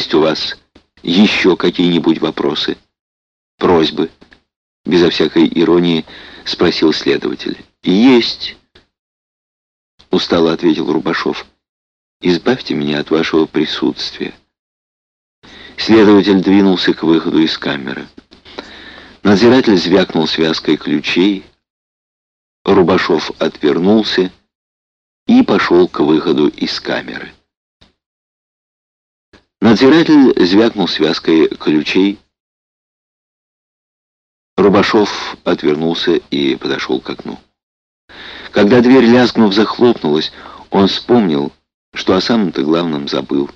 Есть у вас еще какие-нибудь вопросы? Просьбы? Безо всякой иронии спросил следователь. Есть. Устало ответил Рубашов. Избавьте меня от вашего присутствия. Следователь двинулся к выходу из камеры. Надзиратель звякнул связкой ключей. Рубашов отвернулся и пошел к выходу из камеры. Надзиратель звякнул связкой ключей. Рубашов отвернулся и подошел к окну. Когда дверь, лязгнув, захлопнулась, он вспомнил, что о самом-то главном забыл,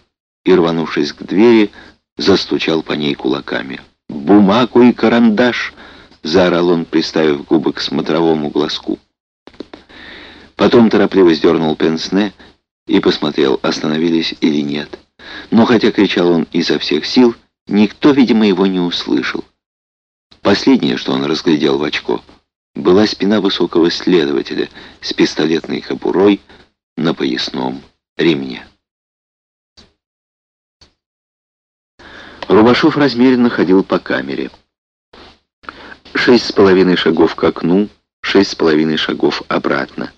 и, рванувшись к двери, застучал по ней кулаками. «Бумагу и карандаш!» — заорал он, приставив губы к смотровому глазку. Потом торопливо сдернул пенсне и посмотрел, остановились или нет. Но хотя кричал он изо всех сил, никто, видимо, его не услышал. Последнее, что он разглядел в очко, была спина высокого следователя с пистолетной кобурой на поясном ремне. Рубашов размеренно ходил по камере. Шесть с половиной шагов к окну, шесть с половиной шагов обратно.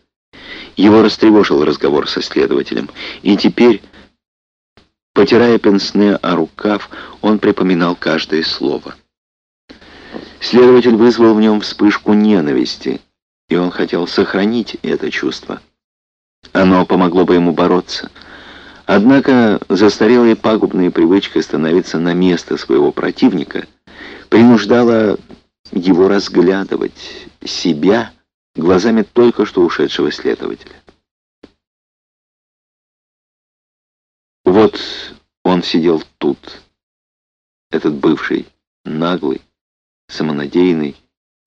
Его растревожил разговор со следователем, и теперь, потирая пенсне о рукав, он припоминал каждое слово. Следователь вызвал в нем вспышку ненависти, и он хотел сохранить это чувство. Оно помогло бы ему бороться. Однако застарелая пагубная привычка становиться на место своего противника принуждала его разглядывать себя глазами только что ушедшего следователя. Вот он сидел тут, этот бывший, наглый, самонадеянный,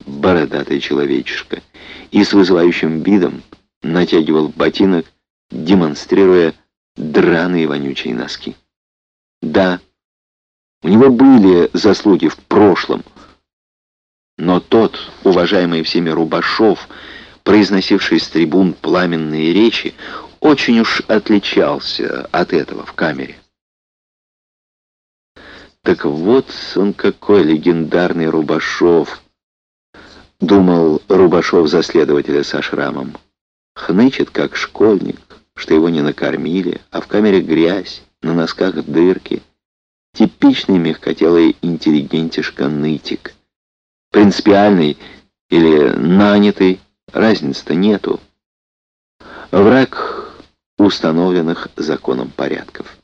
бородатый человечишка, и с вызывающим видом натягивал ботинок, демонстрируя драные вонючие носки. Да, у него были заслуги в прошлом, но тот, уважаемый всеми Рубашов, произносивший с трибун пламенные речи, очень уж отличался от этого в камере. Так вот он какой легендарный Рубашов, думал Рубашов за следователя со шрамом. Хнычет, как школьник, что его не накормили, а в камере грязь, на носках дырки. Типичный мягкотелый интеллигентишка-нытик. Принципиальный или нанятый, разницы-то нету. Враг установленных законом порядков.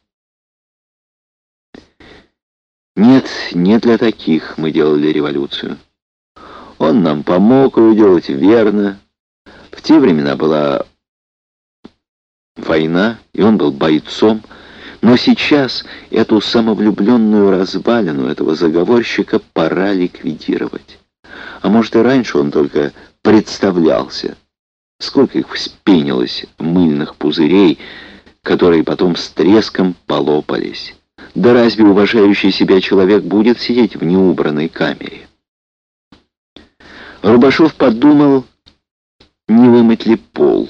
Нет, не для таких мы делали революцию. Он нам помог ее делать верно. В те времена была война, и он был бойцом, но сейчас эту самовлюбленную развалину этого заговорщика пора ликвидировать. А может и раньше он только представлялся. Сколько их вспенилось мыльных пузырей, которые потом с треском полопались. Да разве уважающий себя человек будет сидеть в неубранной камере? Рубашов подумал, не вымыть ли пол.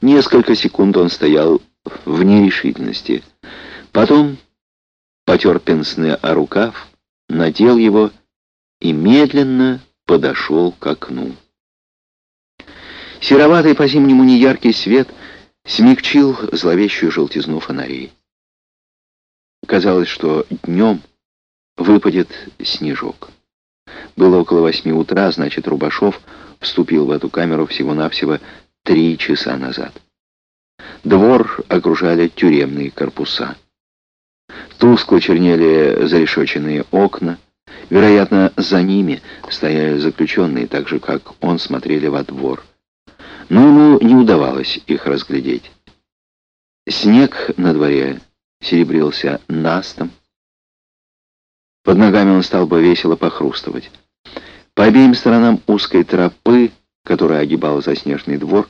Несколько секунд он стоял в нерешительности. Потом потер пенсне о рукав, надел его и медленно подошел к окну. Сероватый по-зимнему неяркий свет смягчил зловещую желтизну фонарей. Казалось, что днем выпадет снежок. Было около восьми утра, значит, Рубашов вступил в эту камеру всего-навсего три часа назад. Двор окружали тюремные корпуса. Тускло чернели зарешоченные окна. Вероятно, за ними стояли заключенные, так же, как он смотрели во двор. Но ему не удавалось их разглядеть. Снег на дворе серебрился настом. Под ногами он стал бы весело похрустывать. По обеим сторонам узкой тропы которая огибала заснеженный двор,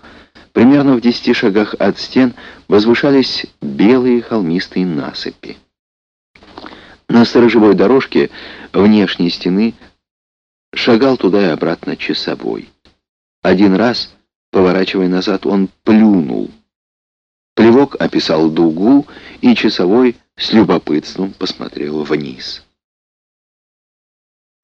примерно в десяти шагах от стен возвышались белые холмистые насыпи. На сторожевой дорожке внешней стены шагал туда и обратно часовой. Один раз, поворачивая назад, он плюнул. Плевок описал дугу, и часовой с любопытством посмотрел вниз.